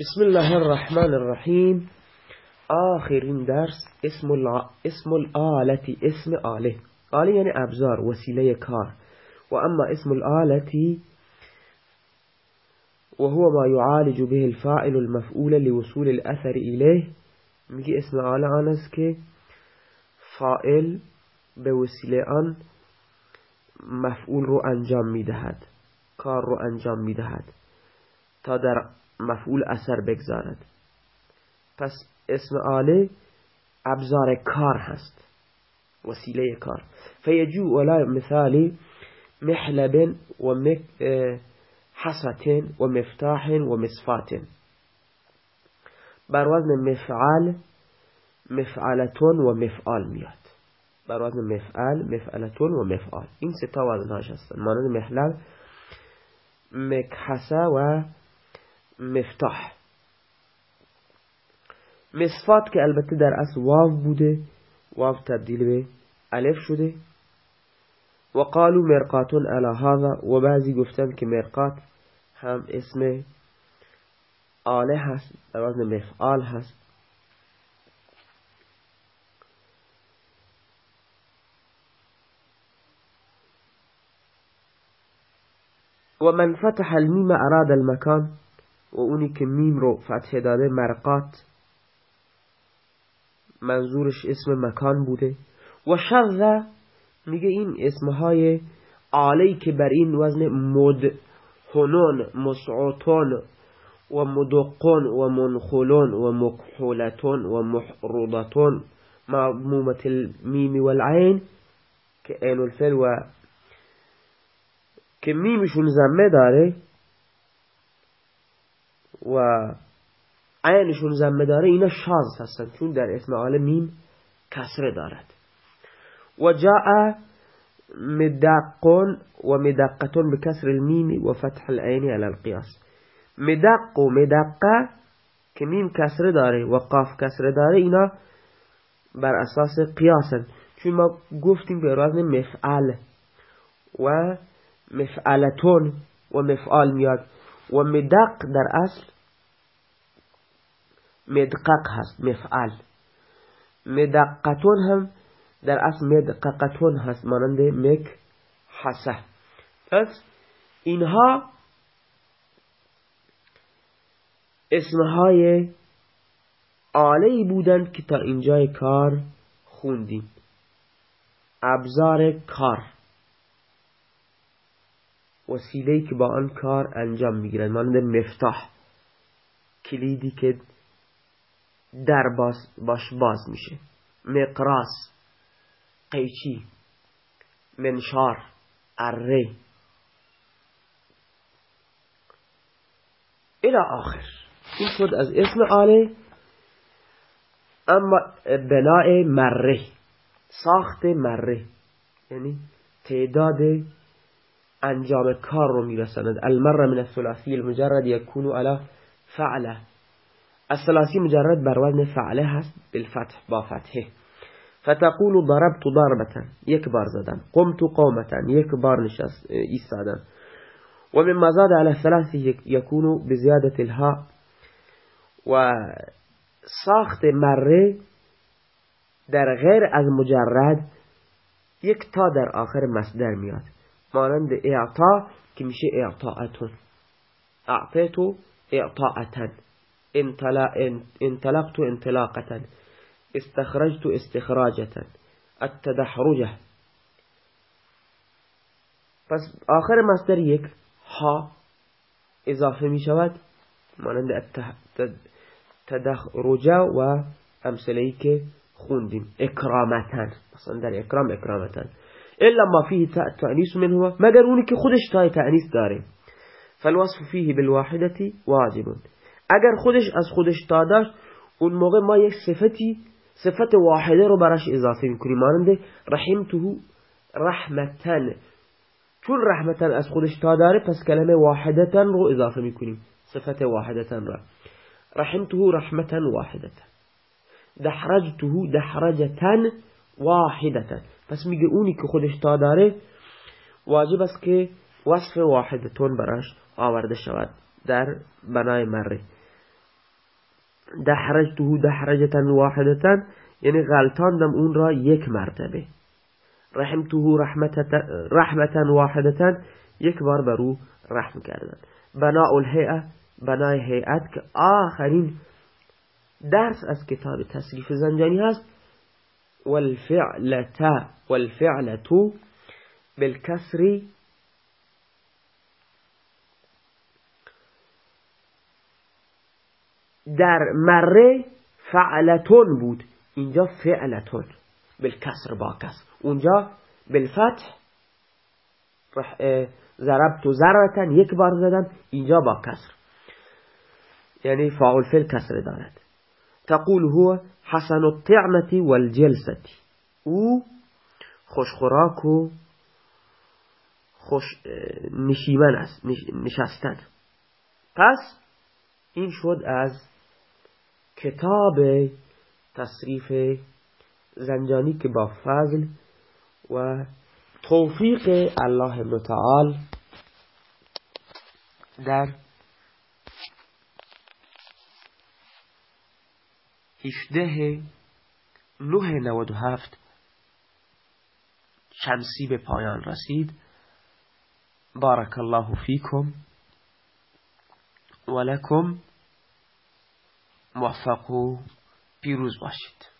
بسم الله الرحمن الرحیم آخرین درس اسم, الع... اسم الآلتی اسم آلة. آلة یعنی أبزار وسیله کار و اما اسم الآلتی وهو ما يعالج به الفاعل المفعول لوصول الأثر إليه. میگه اسم آله آن فاعل به وسیله آن مفعول رو أنجام میدهد کار رو أنجام میدهد تا در مفعول اثر بگذارد. پس اسم آله ابزار کار هست. وسیله کار. فیجو ولا مثالی محلب و حسط و مفتاح و مصفات. بر وزن مفعل مفعلتون و مفعال میاد. بر وزن مفعل مفعلتون و مفعال. این سه تا وزنهاش هستن. مانند محلب مکحسه و مفتاح. مصفات که البته در اصل واو بوده واو تبدیل به الف شده. و قالو مرقاتون علی هذا و بعضی گفتن که مرقات هم اسم آله هست در وزن مفعال هست. و من فتح المیم اراد المکان و اونی که میم رو فتح داده مرقات. منظورش اسم مکان بوده. و شذ میگه این اسمهای عالی که بر این وزن مدهنون مسعوتون و مدقون و منخلون و مکحولتون و محرودتون المیم والعین که این الفل و که میمشون زمه داره. و عینشون زمه داره اینا شاز هستن. چون در اسم آل میم کسره دارد. و جاء مدقون و مدقتون بکسر المیم و فتح العین على القیاس. مدق و مدقه که میم کسره داره و قاف کسره داره اینا بر اساس قیاسن چون ما گفتیم به وزن مفعل و مفعلتون و مفعال میاد. و مدق در اصل مدقق هست مفعل. مدقتون هم در اصل مدققتون هست مانند مک حسه. پس اینها اسمهای آلهی بودند که تا اینجای کار خوندیم. ابزار کار. وسیله که با آن کار انجام می‌گیرند مانند مفتاح. کلیدی که در باز باش باز میشه. مقراس قیچی منشار اره. الى آخر. این شد از اسم آله اما بناء مره ساخت مره. یعنی تعداد انجام کار رو می‌رسند المره من الثلاثی المجرد یکونو على فعله. الثلاثی مجرد بر وزن فعله هست بالفتح با فتحه. فتقول ضربت ضربة یک بار زدم. قمت قومة یک بار نشست ایستادم. و من زاد على الثلاث يكون بزيادة الهاء و مره در غیر از مجرد یک تا در آخر مصدر میاد. مانند اعطا که میشه اعطاعتون. اعطیتو اعطاعتن انطلقت انطلاقة استخرجت استخراجة التدحرجة پس آخر مصدر یک ها اضافه می شود مانند تدحرجه و امثله که خوندیم. اکرامتن مثلا در اکرام الا ما فيه تأنیس منه مگر اونی که خودش تای داره. فالوصف فيه بالواحدة واجب. اگر خودش از خودش داشت اون موقع ما یک صفتی صفت واحده رو براش اضافه می‌کنیم. مانند رحمته رحمتن. چون رحمتن از خودش تا داره پس کلمه واحدتن رو اضافه می‌کنیم. صفت واحدتن را. رحمته رحمتن واحدتن. دحرجته دحرجتن واحدتن. پس میگه اونی که خودش تا داره واجب است که وصف واحدتون براش آورده شود در بنای مره. دحرجته دحرجتا واحدتا یعنی غلطاندم اون را یک مرتبه. رحمته رحمتا واحدتا یک بار بر أو رحم کردن. بناء الهیئه بنای هیئت که آخرین درس از کتاب تصریف زنجانی هست. والفعلتا والفعلتو بالکسری در مره فعلتون بود. اینجا فعلتون. بالکسر با کسر اونجا بالفتح. ضربت و ضربتن یک بار زدن اینجا با کسر. یعنی فاعل فعل کسر دارد. تقول هو حسن الطعمة والجلسة. او خوشخوراک و خوش نشیمن است. نشستن. پس این شد از کتاب تصریف زنجانی که با فضل و توفیق الله متعال در 18 997 شمسی به پایان رسید. بارک الله فیکم ولکم موفق و پیروز باشید.